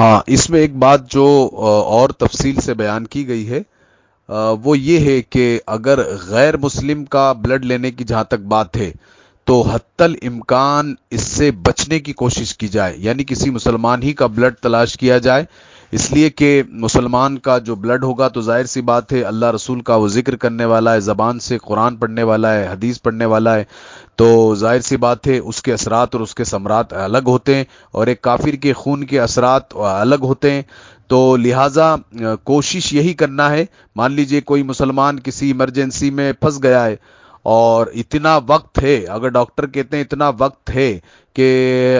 ہاں اس میں ایک بات جو اور تفصیل سے بیان کی گئی ہے وہ یہ ہے کہ اگر غیر مسلم کا بلڈ لینے کی جہاں تک بات ہے، تو حت الامکان اس سے بچنے کی کوشش کی جائے یعنی کسی مسلمان ہی کا بلڈ تلاش کیا جائے۔ اس لیے کہ مسلمان کا جو بلڈ ہوگا، تو ظاہر سی بات ہے، اللہ رسول کا وہ ذکر کرنے والا ہے، زبان سے قرآن پڑھنے والا ہے، حدیث پڑھنے والا ہے۔ تو ظاہر سی بات ہے، اس کے اثرات اور اس کے ثمرات الگ ہوتے ہیں اور ایک کافر کے خون کے اثرات الگ ہوتے ہیں۔ تو لہٰذا، کوشش یہی کرنا ہے، مان لیجیے کوئی مسلمان کسی ایمرجنسی میں پھنس گیا ہے اور اتنا وقت ہے، اگر ڈاکٹر کہتے ہیں اتنا وقت ہے کہ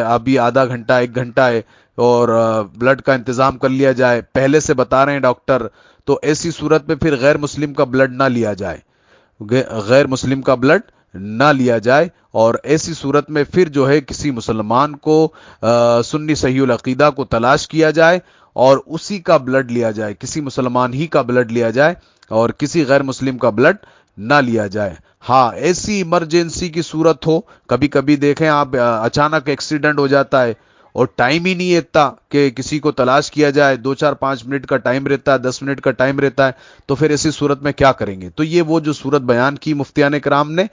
ابھی آدھا گھنٹہ، ایک گھنٹہ ہے اور بلڈ کا انتظام کر لیا جائے، پہلے سے بتا رہے ہیں ڈاکٹر، تو ایسی صورت میں پھر غیر مسلم کا بلڈ نہ لیا جائے۔ غیر مسلم کا بلڈ نہ لیا جائے اور ایسی صورت میں پھر جو ہے کسی مسلمان کو سنی صحیح العقیدہ کو تلاش کیا جائے اور اسی کا بلڈ لیا جائے، کسی مسلمان ہی کا بلڈ لیا جائے اور کسی غیر مسلم کا بلڈ نہ لیا جائے۔ ہاں ایسی ایمرجنسی کی صورت ہو، کبھی کبھی دیکھیں آپ اچانک ایکسیڈنٹ ہو جاتا ہے۔ اور ٹائم ہی نہیں اتنا کہ کسی کو تلاش کیا جائے، دو چار پانچ منٹ کا ٹائم رہتا ہے، دس منٹ کا ٹائم رہتا ہے، تو پھر ایسی صورت میں کیا کریں گے؟ تو یہ وہ جو صورت بیان کی مفتیان کرام نے،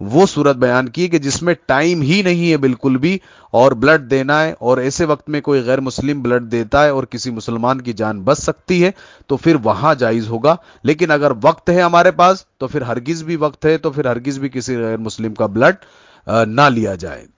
وہ صورت بیان کی کہ جس میں ٹائم ہی نہیں ہے بالکل بھی اور بلڈ دینا ہے اور ایسے وقت میں کوئی غیر مسلم بلڈ دیتا ہے اور کسی مسلمان کی جان بچ سکتی ہے، تو پھر وہاں جائز ہوگا۔ لیکن اگر وقت ہے ہمارے پاس، تو پھر ہرگز بھی وقت ہے، تو پھر ہرگز بھی کسی غیر مسلم کا بلڈ نہ لیا جائے۔